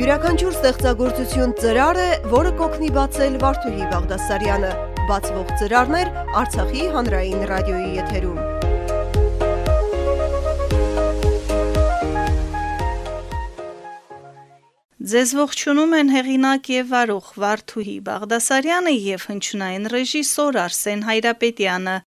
Յուրաքանչյուր ստեղծագործություն ծրար է, որը կօգնի բացել Վարդուհի Բաղդասարյանը։ Բացվող ծրարներ Արցախի հանրային ռադիոյի եթերում։ Ձեզ ողջունում են հեղինակ եւ վարող Վարդուհի Բաղդասարյանը եւ հնչյունային ռեժիսոր Արսեն Հայրապետյանը։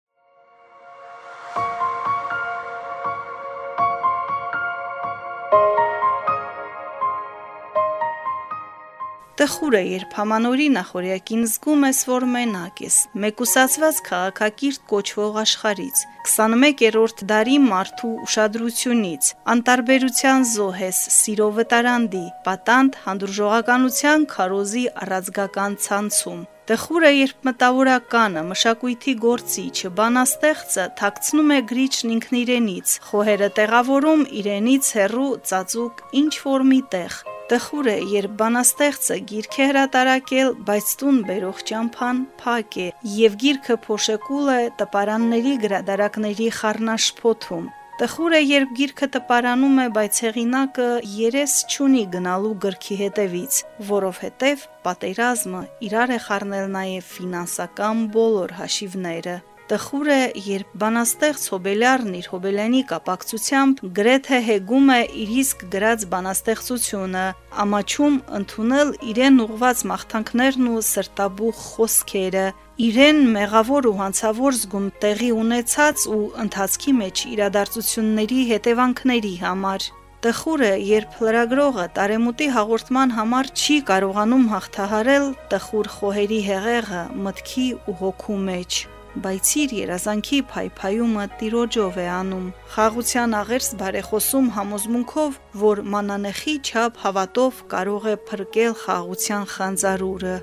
Տխուր է, երբ hamanori նախորյակին զգում ես, որ մենակ ես։ Մեկուսացված քաղաքակիրթ կոչվող աշխարից, 21-րդ դարի մարդու ուշադրությունից, անտարբերության զոհ ես, սիրո վտարանդի, պատանդ հանդուրժողականության քարոզի առածգական ցանցում։ Տխուր է, երբ մտավորականը, մշակույթի գործիչը, բանաստեղծը թաքցնում է գրիչն ինքն իրենից, խոհերը տեղավորում իրենից հեռու ծածուկ ինչ որ մի տեղ Տխուր է, երբ բանաստեղծը գիրք է հրատարակել, բայց տուն բերող ճամփան փակ է, եւ գիրքը փոշեկուլ է տպարանների գրադարակների խառնաշփոթում։ Տխուր է, երբ գիրքը տպարանում է, բայց հեղինակը երես չունի գնալու գրքի հետևից, որովհետև պատերազմը իրար է խառնել նաև ֆինանսական բոլոր հաշիվները։ Տխուր է, երբ բանաստեղծ Հոբելյարն իր Հոբելյանի կապակցությամբ գրեթե հեգում է իր իսկ գրած բանաստեղծությունը, ամաչում ընդունել իրեն ուղված մաղթանքներն ու սրտաբուխ խոսքերը, իրեն մեղավոր ու հանցավոր զգում տեղի ունեցած ու ընթացքի մեջ իրադարձությունների հետևանքների համար։ Տխուր է, երբ լրագրողը տարեմուտի հաղորդման համար չի կարողանում հաղթահարել տխուր խոհերի հեղեղը մտքի ու հոգու մեջ բայց իր երազանքի փայփայումը տիրոջով է անում։ Խաղության աղերս բարեխոսում համոզմունքով, որ մանանեխի չափ հավատով կարող է փրկել խաղության խանձարուրը։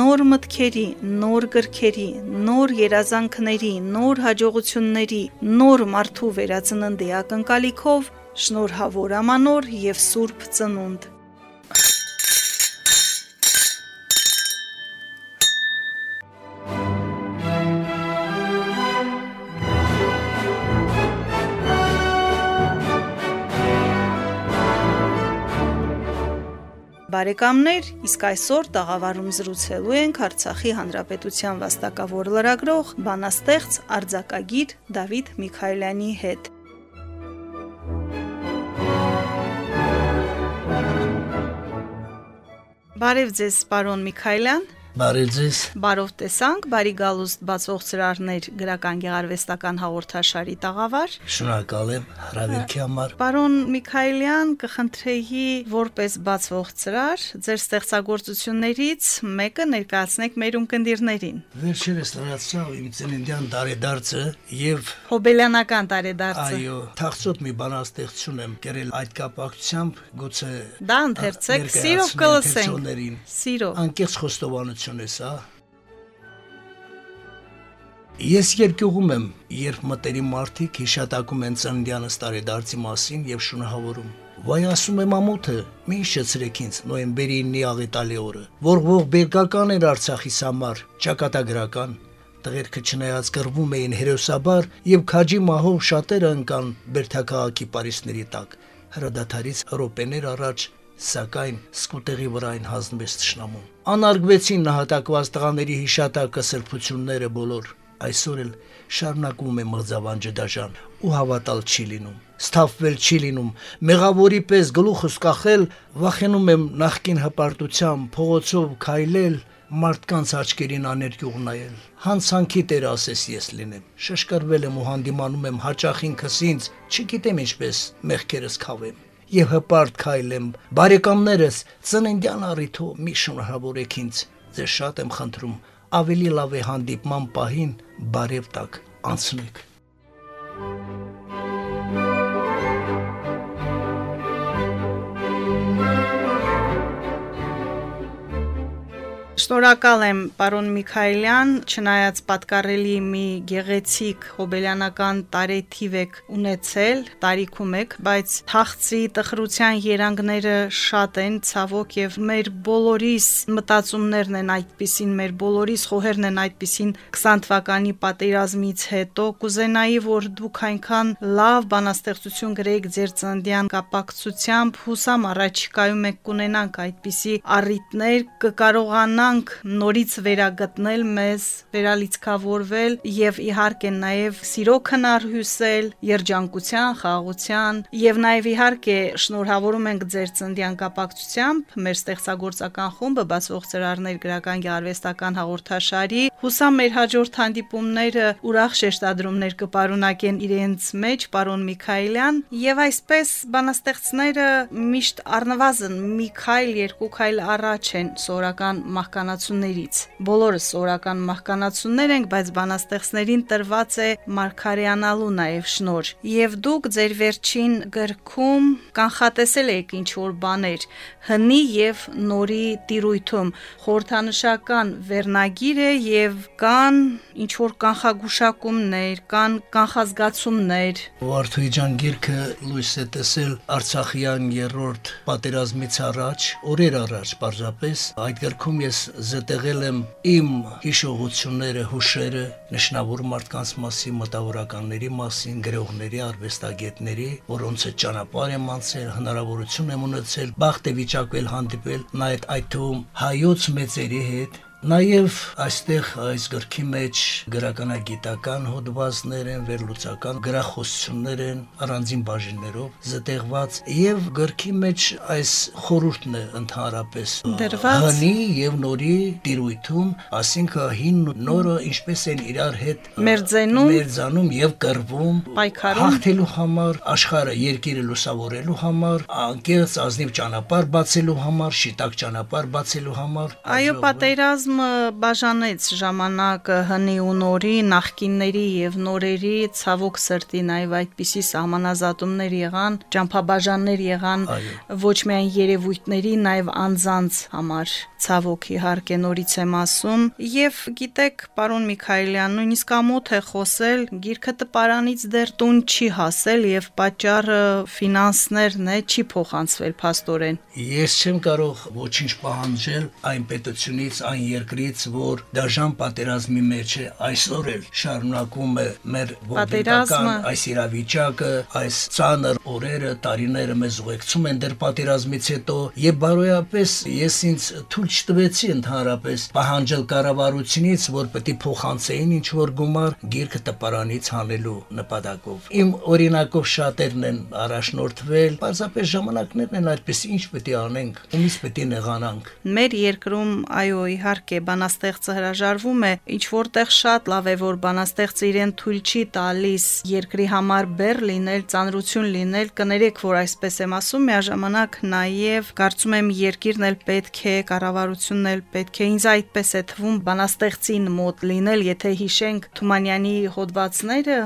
նոր մտքերի, նոր գրքերի, նոր երազանքների, նոր հաջողությունների, նոր մարդու վերածննդի ակնկալիքով Շնորհավոր ամանոր եւ Սուրբ Ծնունդ։ Բարեկամներ, իսկ այսօր տաղավարում զրուցելու ենք Արցախի Հանրապետության վաստակավոր լրագրող, բանաստեղծ, արձակագիր Դավիթ Միքայելյանի հետ։ Բարև ձեզ, պարոն Միքայելյան։ Բարև ձեզ։ Բարով տեսանք, բարի գալուստ բացող ծրարներ գրական գեղարվեստական հաղորդաշարի տաղավար։ Շնորհակալ եմ հրավերքի համար։ Պարոն Միքայելյան, կխնդրեի որպես բացող ծրար ձեր ստեղծագործություններից մեկը ներկայացնեք մեր ունկնդիրներին։ Վերջերս լրացա իմ ծննդյան տարեդարձը եւ Հոբելյանական տարեդարձը։ Այո, թախծոտ մի բանաստեղծություն եմ կերել այդ կապակցությամբ, գուցե Դա ընթերցեք, սիրով կլսենք։ Սիրով։ Անկեղծ խոստովանություն սա։ Ես երկյուղում եմ, երբ մտերի մարդիկ հիշատակում են ծննդյանս տարեդարձի մասին եւ շնորհավորում։ Վայ ասում եմ ամոթը, մի շեցրեք ինձ նոյեմբերի 9-ի աղետալի օրը, որ ող բերկական էր Արցախիս համար, ճակատագրական, տղերքը չնայած կռվում էին հերոսաբար եւ քաջի մահով շատերը ընկան Բերթակաղակի Փարիսների տակ։ Հրադադարից րոպեներ առաջ սակայն սկուտեղի վրային հանձնվեց ճշնամուն։ Անարգվեցին նահատակված տղաների հիշատակը սրբությունները բոլոր։ Այսօր էլ շարունակվում է մղձավանջը դաժան ու հավատալ չի լինում։ Սթափվել չի լինում, մեղավորի պես գլուխս կախել, վախենում եմ նախքին հպարտությամբ փողոցով քայլել, մարդկանց աչքերին աներկյուղ նայել։ Հանցանքի տեր ասես ես լինեմ։ Շշկրվել եմ ու հանդիմանում եմ հաճախ ինքս ինձ, չգիտեմ ինչպես մեղքերս քավեմ եւ հպարտ քայլեմ։ Բարեկամներս, ծննդյան առիթով մի շնորհավորեք ինձ։ Ձեզ շատ եմ խնդրում, ավելի լավ է հանդիպման պահին բարև տակ անցնեք։ Շնորհակալ եմ, պարոն Միքայելյան, չնայած պատկառելի մի գեղեցիկ հոբելյանական տարեթիվ եք ունեցել, տարիքում եք, բայց թաղցի տխրության երանգները շատ են, ցավոք եւ մեր բոլորիս մտածումներն են այդպիսին, մեր բոլորիս խոհերն են այդպիսին 20 թվականի պատերազմից հետո կուզենայի, որ դուք այնքան լավ բանաստեղծություն գրեիք ձեր ծննդյան կապակցությամբ, հուսամ առաջիկայում եք կունենանք այդպիսի առիթներ, կկարողանանք նորից վերագտնել մեզ, վերալիցքավորվել եւ իհարկե նաեւ սիրո քնարհյուսել, երջանկության, խաղաղության եւ նաեւ իհարկե շնորհավորում ենք ձեր ծննդյան կապակցությամբ մեր ստեղծագործական խումբը բացվող ծրարներ գրական գեղարվեստական հաղորդաշարի հուսամ մեր հաջորդ հանդիպումները ուրախ շեշտադրումներ կպարունակեն իրենց մեջ պարոն Միքայելյան եւ այսպես բանաստեղծները միշտ առնվազն մի քայլ երկու քայլ առաջ են սորական մահկանացուներից բոլորը սորական մահկանացուներ ենք բայց բանաստեղծներին տրված է մարգարեանալու նաեւ շնոր եւ դուք ձեր վերջին գրքում կանխատեսել եք ինչ որ բաներ հնի եւ նորի տիրույթում խորհրդանշական վերնագիր է եւ կան ինչ որ կանխագուշակումներ, կան կանխազգացումներ։ Վարդուի ջան գիրքը լույս է տեսել Արցախյան երրորդ պատերազմից առաջ, օրեր առաջ պարզապես այդ գրքում ես զտեղել եմ իմ հիշողությունները, հուշերը, նշնավոր մարդկանց մասին, մտավորականների մասին, գրողների, արվեստագետների, որոնց հետ ճանապարհ եմ անցել, հնարավորություն եմ ունեցել բախտ է վիճակվել հանդիպել նայել այդ թվում հայոց մեծերի հետ Նաև այստեղ այս գրքի մեջ գրականագիտական հոդվածներ են, վերլուծական գրախոսություններ են առանձին բաժիններով զտեղված եւ գրքի մեջ այս խորհուրդն է ընդհանրապես հնի եւ նորի տիրույթում, ասինքն հին ու նորը ինչպես են իրար հետ մերձենում, մերձանում եւ կռվում, պայքարում հաղթելու համար, աշխարհը երկիրը լուսավորելու համար, անկեղծ ազնիվ ճանապարհ բացելու համար, շիտակ ճանապարհ բացելու համար։ Այո, պատերազմ Պատերազմը բաժանեց ժամանակը հնի ու նորի, նախկինների եւ նորերի, ցավոք սրտի նաեւ այդպիսի սահմանազատումներ եղան, ճամփաբաժաններ եղան ոչ միայն երևույթների, նաեւ անձանց համար ցավոք իհարկե նորից եմ ասում եւ գիտեք պարոն Միքայելյան նույնիսկ ամոթ է խոսել գիրքը տպարանից դեռ տուն չի հասել եւ պատճառը ֆինանսներն է չի փոխանցվել փաստորեն ես չեմ կարող ոչինչ պահանջել այն պետությունից այն երկրից որ դաժան պատերազմի մեջ է այսօր էլ շարունակում է մեր պատերազմը այս իրավիճակը այս ցաներ օրերը տարիները մեզ ուղեկցում են դեռ պատերազմից հետո եւ բարոյապես ես ինձ թույլ չտվեցի ընդհանրապես պահանջել կառավարությունից, որ պետք է փոխանցեին ինչ որ գումար գիրքը տպարանից հանելու նպատակով։ Իմ օրինակով շատերն են առաջնորդվել, պարզապես ժամանակներն են այդպես ինչ պետք է անենք, ումից պետք է նեղանանք։ Մեր երկրում այո, իհարկե, բանաստեղծը հրաժարվում է, ինչ որտեղ շատ լավ է, որ բանաստեղծը իրեն թույլ չի տալիս երկրի համար բեր լինել, ծանրություն լինել, կներեք, որ այսպես եմ ասում, միաժամանակ նաև կարծում եմ երկիրն էլ պետք է կառավար կառավարությունն էլ պետք է ինձ այդպես է թվում բանաստեղծին մոտ լինել, եթե հիշենք Թումանյանի հոդվածները,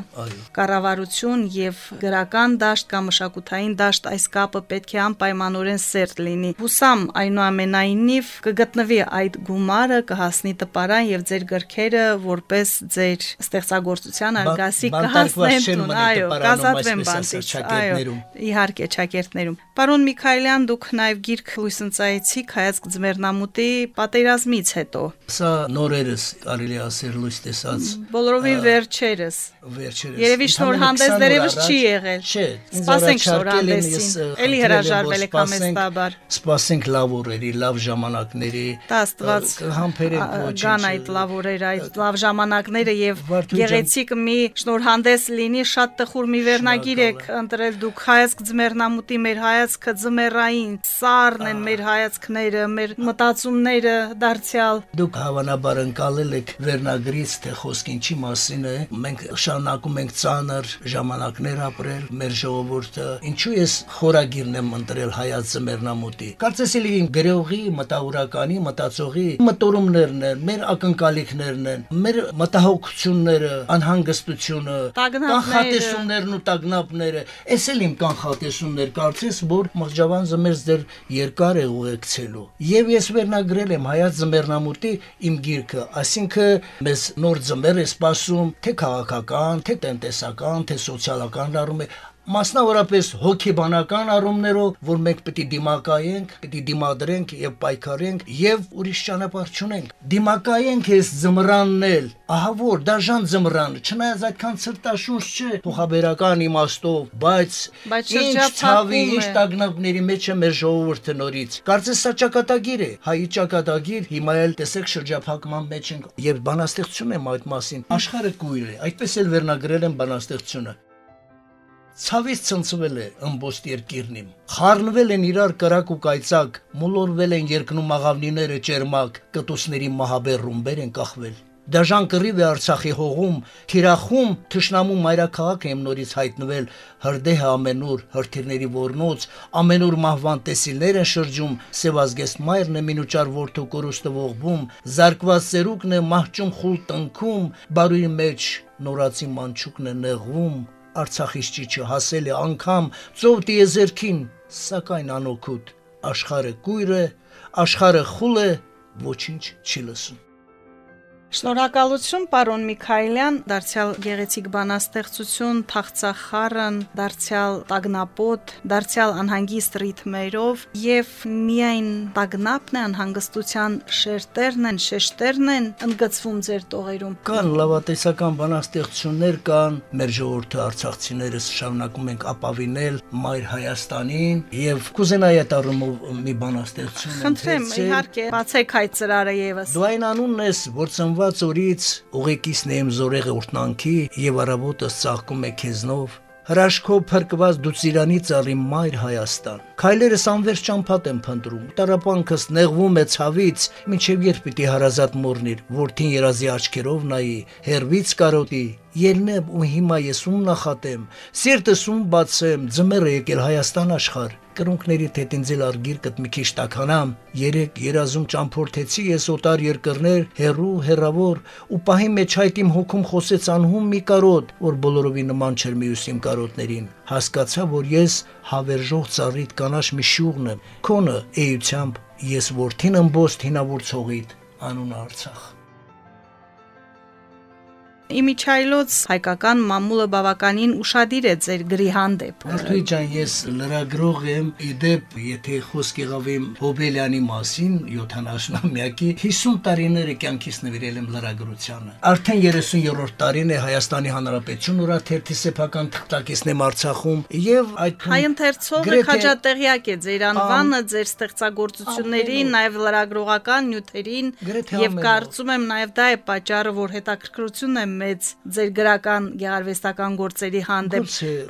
կառավարություն եւ գրական դաշտ կամ մշակութային դաշտ այս կապը պետք է անպայմանորեն սերտ լինի։ Հուսամ այնուամենայնիվ կգտնվի այդ գումարը, կհասնի տպարան եւ ձեր գրքերը որպես ձեր ստեղծագործության արգասի կհասնեն տուն, այո, կազատվեն բանտից, այո, իհարկե ճակերտներում։ Պարոն Միքայելյան, դուք նաև գիրք լույս ընծայեցիք հայացք ձմեռնամու մամուտի պատերազմից հետո։ Սա նորերս կարելի ասել լույս տեսած։ Բոլորովին վերջերս։ Վերջերս։ Երևի շնորհանդես դերևս չի եղել։ Չէ, սպասենք շնորհանդեսին։ Էլի հրաժարվել եք համեստաբար։ Սպասենք լավ օրերի, լավ ժամանակների։ Տաստված համբերեք ոչինչ։ Գան այդ լավ օրեր, այդ լավ ժամանակները եւ գեղեցիկ մի շնորհանդես լինի, շատ տխուր մի վերնագիր եք ընտրել դուք հայացք ձմեռնամուտի մեր հայացքը ձմեռային, սառն են մեր հայացքները, մեր մտա մտածումները դարձյալ։ Դուք հավանաբար ընկալել եք վերնագրից, թե խոսք ինչի մասին է։ Մենք շարունակում ենք ցաներ ժամանակներ ապրել մեր ժողովուրդը։ Ինչու ես խորագիրն եմ ընտրել հայացը մեռնամուտի։ Կարծես էլի գրողի, մտավորականի, մտածողի մտորումներն են, մեր ակնկալիքներն են, մեր մտահոգությունները, անհանգստությունը, կանխատեսումներն ու տագնապները։ Էս էլ իմ կանխատեսումներ, կարծես որ մղջավան զմերձ դեր երկար է ուղեկցելու։ Եվ ես վերնագրել եմ հայաց զմերնամուտի իմ գիրքը, այսինքն մեզ նոր զմեր է սպասում թե քաղաքական, թե տնտեսական, թե սոցիալական առումով մասնավորապես հոգեբանական առումներով, որ մենք պետք է դիմակայենք, պետք է դիմադրենք եւ պայքարենք եւ ուրիշ ճանապարհ չունենք։ Դիմակայենք այս զմրանն էլ, ահա որ դաժան զմրան, չնայած այդքան ցրտաշունչ չէ փոխաբերական իմաստով, բայց ինչ ցավի, ինչ տագնապների մեջ է մեր ժողովուրդը նորից։ Կարծես սա ճակատագիր է, հայի ճակատագիր, հիմա էլ տեսեք շրջափակման մեջ ենք եւ բանաստեղծություն եմ այդ մասին։ Աշխարհը կույր է, այդպես էլ վերնագրել եմ բանաստեղծությունը ցավից ցնցվել է ըմբոստ երկիրն իմ։ Խառնվել են իրար կրակ ու կայծակ, մոլորվել են երկնում աղավնիները ճերմակ, կտուսների մահաբեր ռումբեր են կախվել։ Դաժան կռիվ է Արցախի հողում, թիրախում, թշնամու մայրաքաղաք եմ նորից հայտնվել, հրդեհ ամենուր, հրթիռների ворնոց, ամենուր մահվան տեսիլներ են շրջում, Սևազգեստ մայրն է մինուճար որդու կորուստը ողբում, զարկված ծերուկն է մահճում խուլ տնքում, բարույի մեջ նորացի մանչուկն է նեղվում, Արցախից ճիճը հասել է անգամ ծով տիեզերքին, սակայն անօքուտ։ Աշխարը կույր է, աշխարը խուլ է, ոչինչ չի լսում։ Շնորհակալություն պարոն Միքայելյան, դարձյալ գեղեցիկ բանաստեղծություն, թաղծախարն, դարձյալ տագնապոտ, դարձյալ անհանգիստ ռիթմերով եւ միայն տագնապն է անհանգստության շերտերն են, շեշտերն են ընդգծվում ձեր տողերում։ Կան լավատեսական բանաստեղծություններ կան, մեր ժողովրդը արցախցիներս շարունակում ենք ապավինել մայր Հայաստանին եւ կուզենայի այդ առումով մի բանաստեղծություն Խնդրեմ, իհարկե, բացեք այդ ծրարը եւս։ Դու այն անունն ես, որ ծնված օրից ուղեկիսն եմ զորեղը ուրտնանքի եւ առավոտը ծաղկում է քեզնով հրաշքով փրկված դու ծիրանի ծառի մայր Հայաստան։ Քայլերս անվերջ ճամփատ եմ փնտրում։ Տարապանքս նեղվում է ցավից, ինչև երբ պիտի հարազատ մորնիր, որթին երազի աչքերով նայի, հերվից կարոտի, ելնեմ ու հիմա ես ում նախատեմ, սիրտս ում բացեմ, ձմեռը եկել Հայաստան աշխարհ, կրունկների թեթինձել արգիրկդ մի քիչ տականամ, երեք երազում ճամփորդեցի ես օտար երկրներ, հերու, հերավոր, ու պահի մեջ այդ իմ հոգում խոսեց անհում մի կարոտ, որ բոլորովի նման չէր մյուս իմ կարոտներին։ Հասկացա, որ ես հավերժող ծառիդ կանաշ մի շուղն եմ, քոնը էությամբ ես որդին ըմբոստ հինավուր ցողիդ, անուն Արցախ։ Իմիչայլոց հայկական մամուլը բավականին ուրախadir է ձեր գրի հանդեպ։ Արտուի ջան, ես լրագրող եմ, իդեպ, եթե խոսք եղավեմ Հոբելյանի մասին, 70-ամյակի 50 տարիները կյանքից նվիրել եմ լրագրությանը։ Արդեն 30-րդ տարին է Հայաստանի Հանրապետություն ուրաթերթի սեփական թղթակիցն եմ Արցախում եւ այդ հայընթերցողը քաջատեղյակ է ձեր անվանը, ձեր ստեղծագործությունների, նաեւ լրագրողական նյութերին եւ կարծում եմ նաեւ դա է պատճառը, որ հետաքրքրությունն է մեծ ձեր գրական գեղարվեստական գործերի հանդեպ։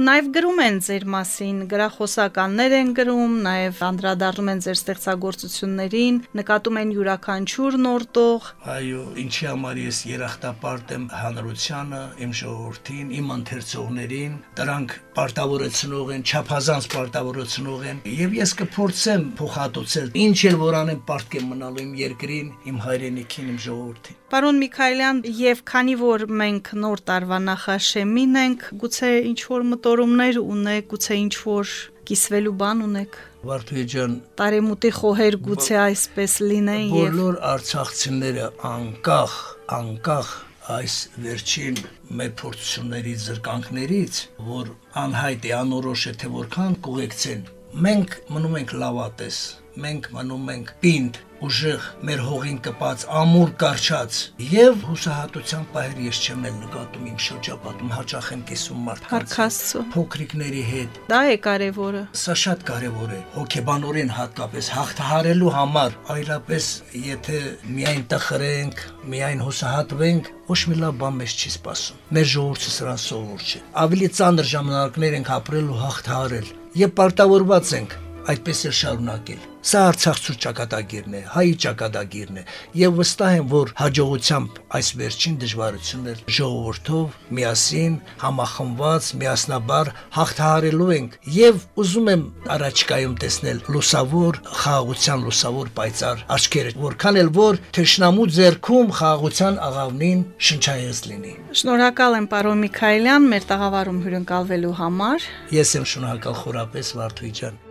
Նաև գրում են ձեր մասին, գրախոսականներ են գրում, նաև անդրադառնում են ձեր ստեղծագործություններին, նկատում են յուրաքանչյուր նոր տող, Այո, ինչի համար ես երախտապարտ եմ հանրությանը, իմ ժողովրդին, իմ ընթերցողներին, դրանք պարտավորեցնող են, չափազանց պարտավորեցնող են, եւ ես կփորձեմ փոխհատուցել ինչ էլ որ անեմ պարտք եմ մնալու իմ երկրին, իմ հայրենիքին, իմ ժողովրդին։ Պարոն Միքայելյան, եւ քանի որ մենք նոր տարվա նախաշեմին ենք, գուցե ինչ որ մտորումներ ունեք, գուցե ինչ որ կիսվելու բան ունեք։ Վարդուի ջան, Տարեմուտի խոհեր գուցե այսպես լինեն եւ բոլոր արցախցիները անկախ, անկախ այս վերջին մեր փորձությունների զրկանքներից, որ անհայտ է անորոշ է թե որքան կուղեկցեն, մենք մնում ենք լավատես, մենք մնում ենք պինդ, ուժեղ մեր հողին կպած ամուր կարճած եւ հուսահատության պահեր ես չեմ էլ նկատում իմ շրջապատում հաճախ եմ կիսում մարդկանց փոքրիկների հետ Դա է կարևորը։ Սա շատ կարևոր է հոգեբանորեն հատկապես հաղթահարելու համար, այլապես եթե միայն տխրենք, միայն հուսահատվենք, ոչ մի լավ բան մեզ չի սպասում։ Մեր ժողովուրդը սրան սովոր չէ։ Ավելի ծանր ժամանակներ ենք ապրել ու հաղթահարել, եւ պարտավորված ենք այդպես էլ շարունակել։ Սա Արցախցու ճակատագիրն է, հայի ճակատագիրն է, եւ վստահ եմ, որ հաջողությամբ այս վերջին դժվարություններ ժողովրդով միասին համախմբված, միասնաբար հաղթահարելու ենք եւ ուզում եմ առաջկայում տեսնել լուսավոր խաղաղության լուսավոր պայծառ աչքերը, որքան էլ որ թշնամու ձեռքում խաղաղության աղավնին շնչայես լինի։ Շնորհակալ եմ պարոն Միքայելյան մեր տաղավարում հյուրընկալվելու համար։ Ես եմ շնորհակալ խորապես Վարդուի ջան։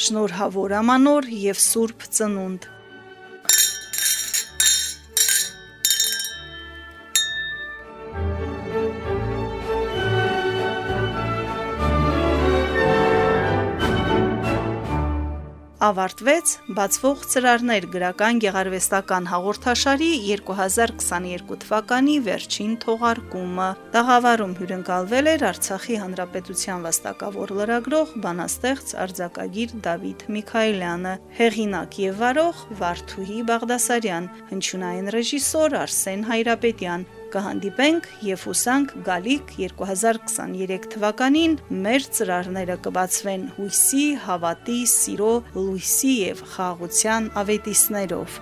շնորհավոր ամանոր եւ սուրբ ծնունդ։ ավարտվեց բացվող ծրարներ գրական գեղարվեստական հաղորդաշարի 2022 թվականի վերջին թողարկումը։ Տաղավարում հյուրընկալվել էր Արցախի հանրապետության վաստակավոր լրագրող բանաստեղծ արձակագիր Դավիթ Միքայելյանը, հեղինակ եւ վարող Վարդուհի Բաղդասարյան, հնչյունային ռեժիսոր Արսեն Հայրապետյան կհանդիպենք եւ հուսանք գալիք 2023 թվականին մեր ծրարները կբացվեն հույսի, հավատի, սիրո, լույսի եւ խաղաղության ավետիսներով։